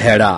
ভেড়া